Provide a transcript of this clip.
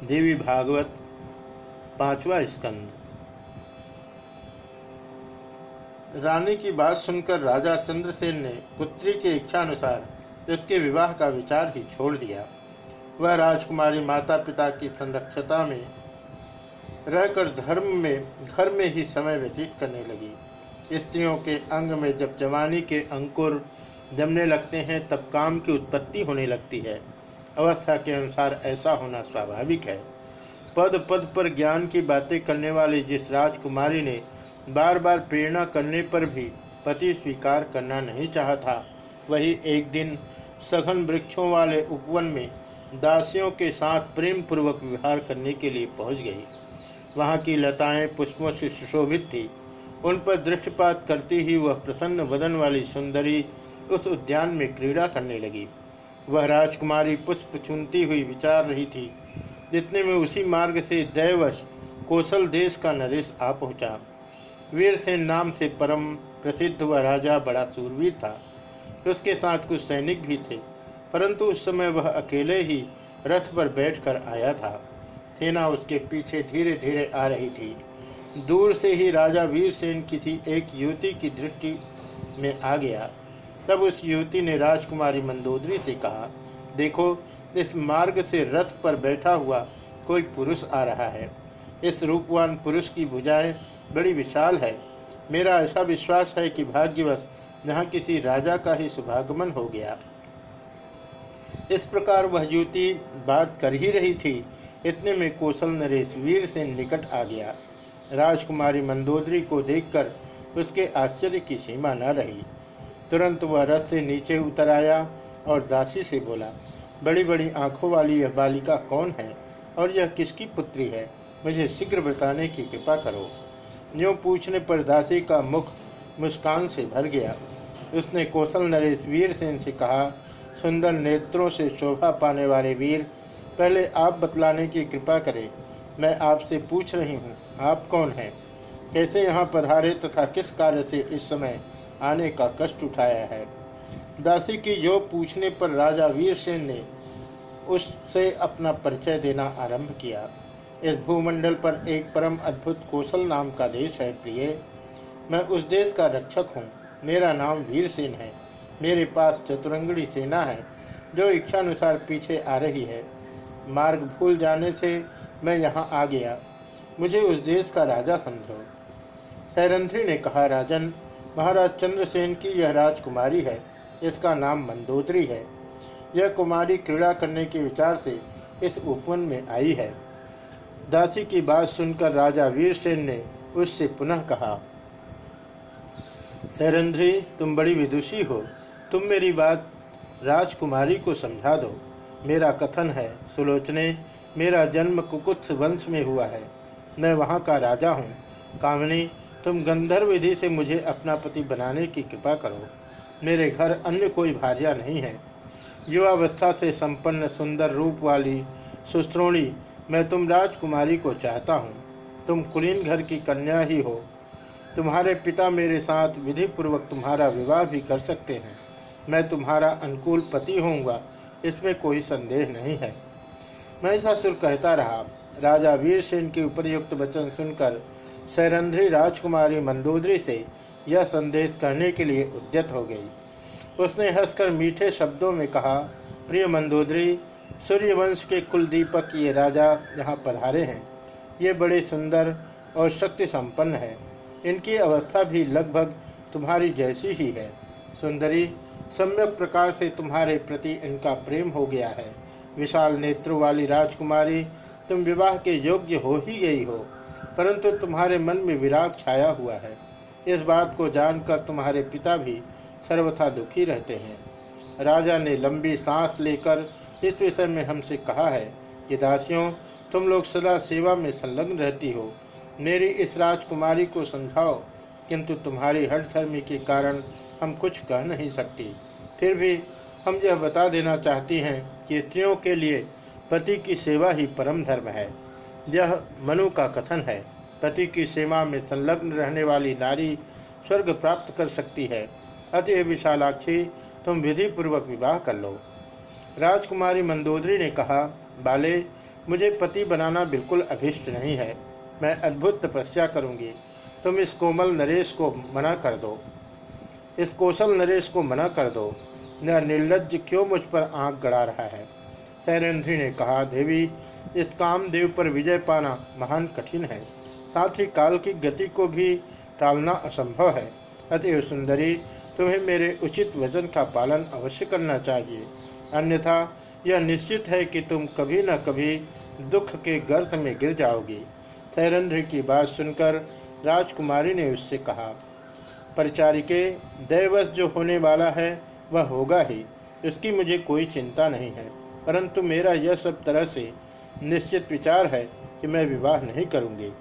देवी भागवत, पांचवा स्कंद। रानी की बात सुनकर राजा चंद्रसेन ने पुत्री के इच्छानुसार उसके विवाह का विचार ही छोड़ दिया। वह राजकुमारी माता पिता की संरक्षता में रहकर धर्म में, घर में ही समय व्यतीत करने लगी। स्त्रियों के अंग में जब जवानी के अंकुर जमने लगते हैं, तब काम की उत्पत्ति होने लगती है। अवस्था के अनुसार ऐसा होना स्वाभाविक है। पद पद पर ज्ञान की बातें करने वाली जिस राजकुमारी ने बार बार प्रेरणा करने पर भी पति स्वीकार करना नहीं चाहा था, वही एक दिन सघन वृक्षों वाले उपवन में दासियों के साथ प्रेम पूर्वक व्यवहार करने के लिए पहुँच गई। वहाँ की लताएँ पुष्पों से सुशोभित थी। उन पर दृष्टिपात करती ही वह प्रसन्न वदन वाली सुंदरी उस उद्यान में क्रीड़ा करने लगी। वह राजकुमारी पुष्प चुनती हुई विचार रही थी, जितने में उसी मार्ग से दैवश कौशल देश का नरेश आ पहुँचा। वीरसेन नाम से परम प्रसिद्ध वह राजा बड़ा सूरवीर था। उसके साथ कुछ सैनिक भी थे, परंतु उस समय वह अकेले ही रथ पर बैठकर आया था। सेना उसके पीछे धीरे धीरे आ रही थी। दूर से ही राजा वीरसेन किसी एक युवती की दृष्टि में आ गया। तब उस युवती ने राजकुमारी मंदोदरी से कहा, देखो, इस मार्ग से रथ पर बैठा हुआ कोई पुरुष आ रहा है। इस रूपवान पुरुष की भुजाएँ बड़ी विशाल है। मेरा ऐसा विश्वास है कि भाग्यवश यहाँ किसी राजा का ही शुभागमन हो गया। इस प्रकार वह युवती बात कर ही रही थी। इतने में कौशल नरेश वीर से निकट आ गया। राजकुमारी मंदोदरी को देखकर उसके आश्चर्य की सीमा न रही। तुरंत वह रथ से नीचे उतर आया और दासी से बोला, बड़ी बड़ी आँखों वाली यह बालिका कौन है और यह किसकी पुत्री है? मुझे शीघ्र बताने की कृपा करो। यूँ पूछने पर दासी का मुख मुस्कान से भर गया। उसने कौशल नरेश वीर सेन से कहा, सुंदर नेत्रों से शोभा पाने वाले वीर, पहले आप बतलाने की कृपा करें। मैं आपसे पूछ रही हूँ, आप कौन हैं? कैसे यहाँ पधारे तथा किस कार्य से इस समय आने का कष्ट उठाया है। दासी की यो पूछने पर राजा वीरसेन ने उससे अपना परिचय देना आरंभ किया। इस भूमंडल पर एक परम अद्भुत कौशल नाम का देश है, प्रिय। मैं उस देश का रक्षक हूँ। मेरा नाम वीरसेन है। मेरे पास चतुरंगड़ी सेना है, जो इच्छानुसार पीछे आ रही है। मार्ग भूल जाने से मैं यहाँ आ गया। मुझे उस देश का राजा समझो। सैरंथ्री ने कहा, राजन महाराज चंद्रसेन की यह राजकुमारी है, इसका नाम मंदोदरी है। यह कुमारी क्रीड़ा करने के विचार से इस उपवन में आई है। दासी की बात सुनकर राजा वीरसेन ने उससे पुनः कहा सैरंध्री तुम बड़ी विदुषी हो। तुम मेरी बात राजकुमारी को समझा दो। मेरा कथन है, सुलोचने, मेरा जन्म कुकुत्स वंश में हुआ है। मैं वहाँ का राजा हूँ। कामनी तुम गंधर्व विधि से मुझे अपना पति बनाने की कृपा करो। मेरे घर अन्य कोई भार्या नहीं है। युवावस्था से संपन्न, सुंदर रूप वाली सुश्रोणी मैं तुम राजकुमारी को चाहता हूँ। तुम कुलीन घर की कन्या ही हो। तुम्हारे पिता मेरे साथ विधि पूर्वक तुम्हारा विवाह भी कर सकते हैं। मैं तुम्हारा अनुकूल पति होऊँगा, इसमें कोई संदेह नहीं है। महिषासुर कहता रहा। राजा वीरसेन के उपरयुक्त वचन सुनकर सैरंध्री राजकुमारी मंदोदरी से यह संदेश कहने के लिए उद्यत हो गई। उसने हंसकर मीठे शब्दों में कहा, प्रिय मंदोदरी, सूर्यवंश के कुल दीपक ये राजा यहाँ पधारे हैं। ये बड़े सुंदर और शक्ति संपन्न है। इनकी अवस्था भी लगभग तुम्हारी जैसी ही है। सुंदरी, सम्यक प्रकार से तुम्हारे प्रति इनका प्रेम हो गया है। विशाल नेत्रों वाली राजकुमारी, तुम विवाह के योग्य हो ही गई हो। परंतु तुम्हारे मन में विराग छाया हुआ है। इस बात को जानकर तुम्हारे पिता भी सर्वथा दुखी रहते हैं। राजा ने लंबी सांस लेकर इस विषय में हमसे कहा है कि, दासियों, तुम लोग सदा सेवा में संलग्न रहती हो। मेरी इस राजकुमारी को समझाओ, किंतु तुम्हारी हट धर्मी के कारण हम कुछ कह नहीं सकती। फिर भी हम यह बता देना चाहती हैं कि स्त्रियों के लिए पति की सेवा ही परम धर्म है। यह मनु का कथन है। पति की सेवा में संलग्न रहने वाली नारी स्वर्ग प्राप्त कर सकती है। अतः विशालाक्षी, तुम विधि पूर्वक विवाह कर लो। राजकुमारी मंदोदरी ने कहा, बाले, मुझे पति बनाना बिल्कुल अभिष्ट नहीं है। मैं अद्भुत तपस्या करूँगी। तुम इस कोमल नरेश को मना कर दो। इस कौशल नरेश को मना कर दो। न निर्लज क्यों मुझ पर आँख गड़ा रहा है? सैरेंद्री ने कहा, देवी, इस कामदेव पर विजय पाना महान कठिन है। साथ ही काल की गति को भी टालना असंभव है। अतएव सुंदरी, तुम्हें मेरे उचित वज़न का पालन अवश्य करना चाहिए। अन्यथा, यह निश्चित है कि तुम कभी न कभी दुख के गर्त में गिर जाओगी। सैरंध्र की बात सुनकर राजकुमारी ने उससे कहा, परिचारिके दैवश जो होने वाला है, वह होगा ही। इसकी मुझे कोई चिंता नहीं है। परंतु मेरा यह सब तरह से निश्चित विचार है कि मैं विवाह नहीं करूँगी।